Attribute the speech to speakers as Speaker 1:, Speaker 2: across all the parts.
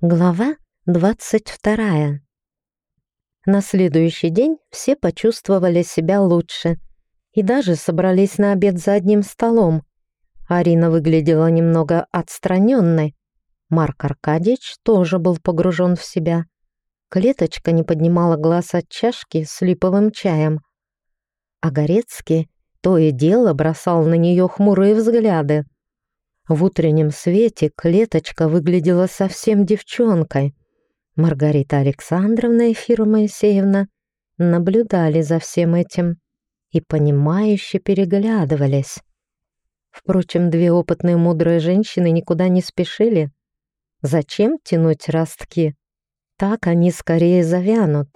Speaker 1: Глава двадцать вторая. На следующий день все почувствовали себя лучше и даже собрались на обед за одним столом. Арина выглядела немного отстраненной. Марк Аркадьевич тоже был погружен в себя. Клеточка не поднимала глаз от чашки с липовым чаем. А Горецкий то и дело бросал на нее хмурые взгляды. В утреннем свете клеточка выглядела совсем девчонкой. Маргарита Александровна и Фира Моисеевна наблюдали за всем этим и понимающе переглядывались. Впрочем, две опытные мудрые женщины никуда не спешили. Зачем тянуть ростки? Так они скорее завянут.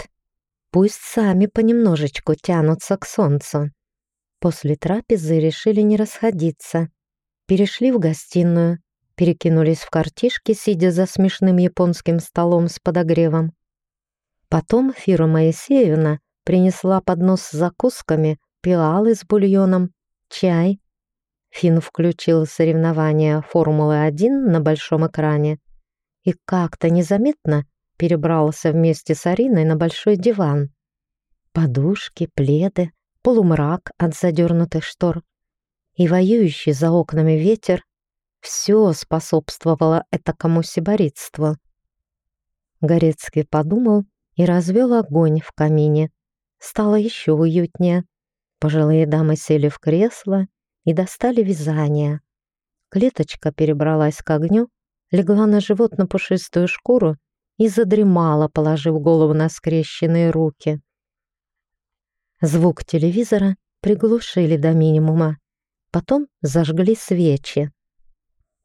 Speaker 1: Пусть сами понемножечку тянутся к солнцу. После трапезы решили не расходиться — перешли в гостиную, перекинулись в картишки, сидя за смешным японским столом с подогревом. Потом Фира Моисеевна принесла поднос с закусками, пиалы с бульоном, чай. Фин включил соревнования Формулы-1 на большом экране и как-то незаметно перебрался вместе с Ариной на большой диван. Подушки, пледы, полумрак от задернутых штор и воюющий за окнами ветер все способствовало этакому сиборитству. Горецкий подумал и развел огонь в камине. Стало еще уютнее. Пожилые дамы сели в кресло и достали вязание. Клеточка перебралась к огню, легла на живот на пушистую шкуру и задремала, положив голову на скрещенные руки. Звук телевизора приглушили до минимума. Потом зажгли свечи.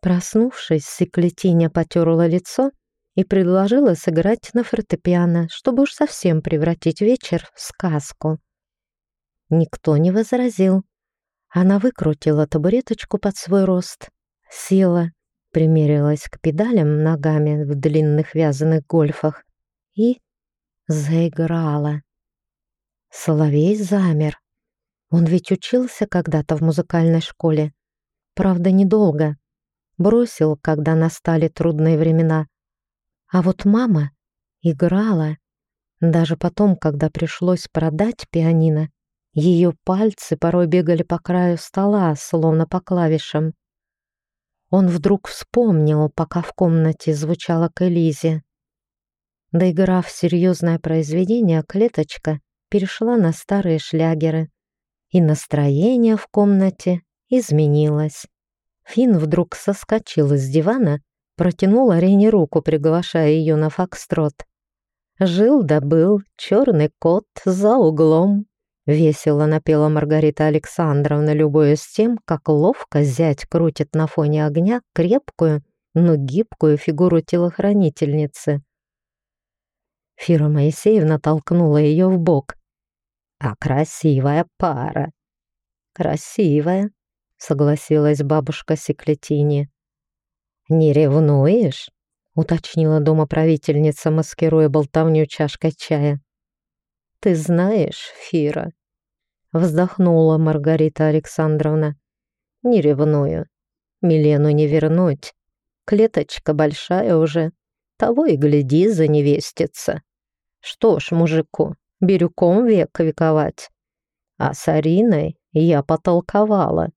Speaker 1: Проснувшись, Секлетиня потерла лицо и предложила сыграть на фортепиано, чтобы уж совсем превратить вечер в сказку. Никто не возразил. Она выкрутила табуреточку под свой рост, села, примерилась к педалям ногами в длинных вязаных гольфах и заиграла. Соловей замер. Он ведь учился когда-то в музыкальной школе. Правда, недолго. Бросил, когда настали трудные времена. А вот мама играла. Даже потом, когда пришлось продать пианино, ее пальцы порой бегали по краю стола, словно по клавишам. Он вдруг вспомнил, пока в комнате звучала к Элизе. Доиграв серьезное произведение, клеточка перешла на старые шлягеры и настроение в комнате изменилось. Фин вдруг соскочил с дивана, протянул Арене руку, приглашая ее на фокстрот. «Жил да был черный кот за углом», — весело напела Маргарита Александровна, любуясь тем, как ловко зять крутит на фоне огня крепкую, но гибкую фигуру телохранительницы. Фира Моисеевна толкнула ее в бок а красивая пара». «Красивая», — согласилась бабушка Секлетини. «Не ревнуешь?» — уточнила домоправительница, маскируя болтовню чашкой чая. «Ты знаешь, Фира», — вздохнула Маргарита Александровна. «Не ревную. Милену не вернуть. Клеточка большая уже. Того и гляди, за невестица. Что ж, мужику, бирюком век вековать. А с Ариной я потолковала.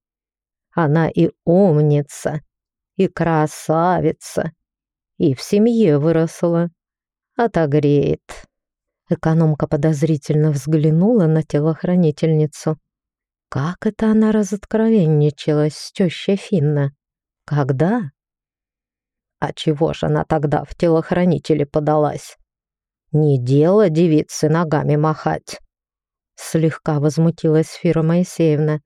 Speaker 1: Она и умница, и красавица, и в семье выросла. Отогреет. Экономка подозрительно взглянула на телохранительницу. Как это она разоткровенничалась с тещей Финна? Когда? А чего же она тогда в телохранители подалась? «Не дело девице ногами махать!» Слегка возмутилась Фира Моисеевна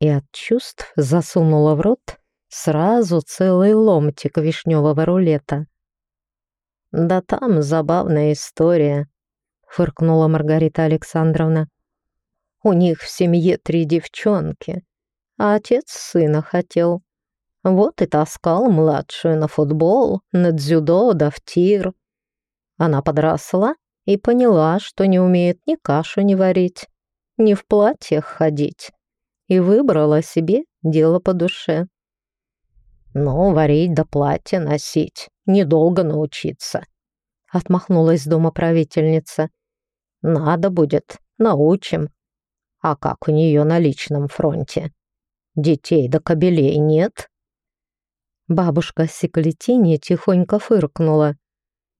Speaker 1: и от чувств засунула в рот сразу целый ломтик вишневого рулета. «Да там забавная история», — фыркнула Маргарита Александровна. «У них в семье три девчонки, а отец сына хотел. Вот и таскал младшую на футбол, на дзюдо да в тир. Она подросла и поняла, что не умеет ни кашу не варить, ни в платьях ходить, и выбрала себе дело по душе. «Ну, варить да платье носить,
Speaker 2: недолго научиться», — отмахнулась домоправительница. «Надо будет, научим. А как у нее на личном фронте? Детей да кобелей нет?»
Speaker 1: Бабушка Секлетини тихонько фыркнула.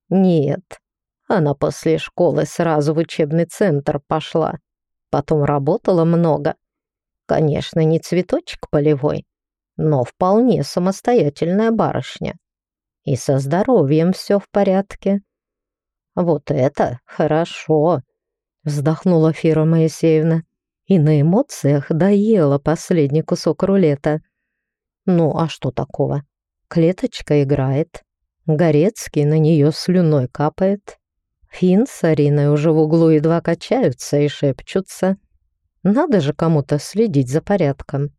Speaker 2: «Нет, она после школы сразу в учебный центр пошла. Потом работала много. Конечно, не цветочек полевой, но вполне самостоятельная барышня. И со здоровьем все в порядке. Вот это хорошо, вздохнула Фира Моисеевна и на эмоциях доела последний кусок рулета. Ну, а что такого? Клеточка играет. Горецкий на нее слюной капает. Фин с Ариной уже в углу едва качаются и шепчутся. Надо же кому-то следить за порядком.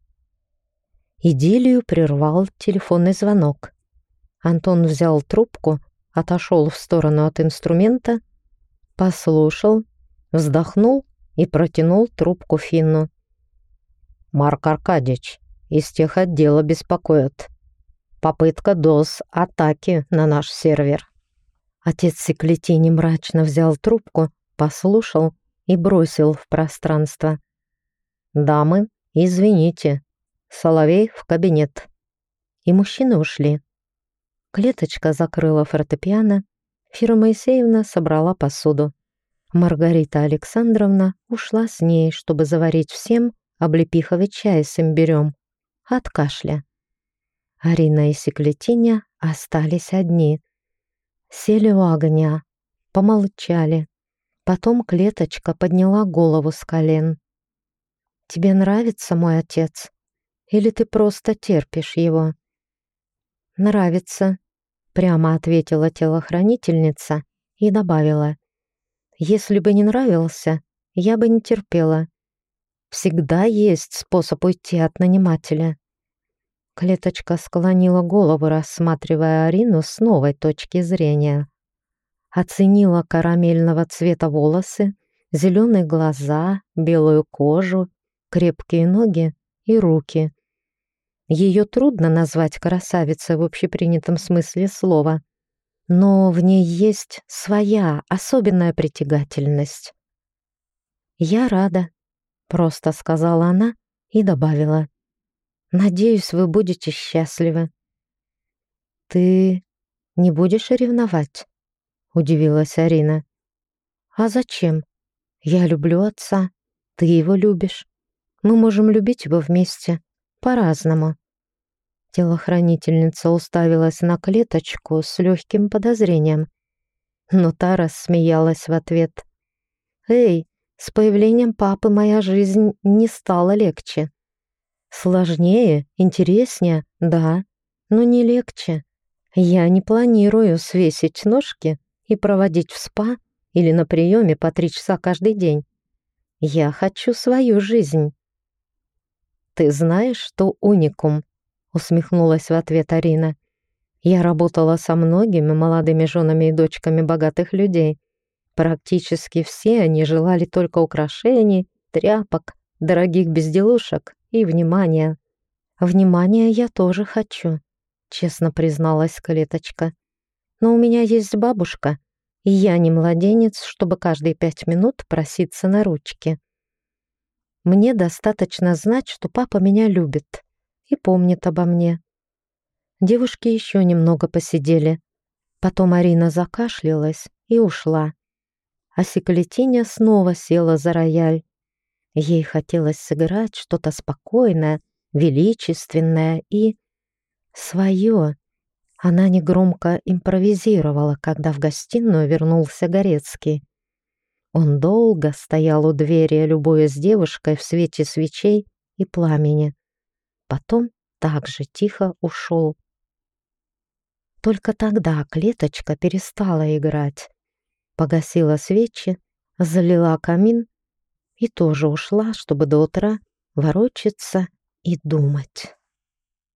Speaker 2: Идиллию прервал телефонный звонок. Антон взял трубку, отошел в сторону от инструмента, послушал, вздохнул и протянул трубку Финну. «Марк Аркадьевич, из тех отдела беспокоят. Попытка ДОС атаки на наш сервер». Отец Секлетини мрачно взял трубку, послушал и бросил в пространство. «Дамы, извините, Соловей в кабинет». И мужчины ушли. Клеточка закрыла фортепиано, Фира Моисеевна собрала посуду. Маргарита Александровна ушла с ней, чтобы заварить всем облепиховый чай с имбирем. От кашля. Арина и Секлетиня остались одни сели у огня, помолчали. Потом клеточка подняла голову с колен. «Тебе нравится мой отец? Или ты просто терпишь его?» «Нравится», — прямо ответила телохранительница и добавила. «Если бы не нравился, я бы не терпела. Всегда есть способ уйти от нанимателя». Клеточка склонила голову, рассматривая Арину с новой точки зрения. Оценила карамельного цвета волосы, зеленые глаза, белую кожу, крепкие ноги и руки. Ее трудно назвать красавицей в общепринятом смысле слова, но в ней есть своя особенная притягательность. «Я рада», — просто сказала она и добавила. Надеюсь, вы будете счастливы. Ты не будешь ревновать? Удивилась Арина. А зачем? Я люблю отца, ты его любишь. Мы можем любить его вместе, по-разному. Телохранительница уставилась на клеточку с легким подозрением, но та рассмеялась в ответ. «Эй, с появлением папы моя жизнь не стала легче. Сложнее, интереснее, да, но не легче. Я не планирую свесить ножки и проводить в спа или на приеме по три часа каждый день. Я хочу свою жизнь. «Ты знаешь, что уникум?» — усмехнулась в ответ Арина. «Я работала со многими молодыми женами и дочками богатых людей. Практически все они желали только украшений, тряпок, дорогих безделушек и внимания. Внимания я тоже хочу, честно призналась Клеточка. Но у меня есть бабушка, и я не младенец, чтобы каждые пять минут проситься на ручки. Мне достаточно знать, что папа меня любит и помнит обо мне. Девушки еще немного посидели. Потом Арина закашлялась и ушла. А Секлетиня снова села за рояль Ей хотелось сыграть что-то спокойное, величественное и... свое. Она негромко импровизировала, когда в гостиную вернулся Горецкий. Он долго стоял у двери, любуясь девушкой в свете свечей и пламени. Потом так же тихо ушел. Только тогда клеточка перестала играть. Погасила свечи, залила камин и тоже ушла, чтобы до утра ворочаться и думать.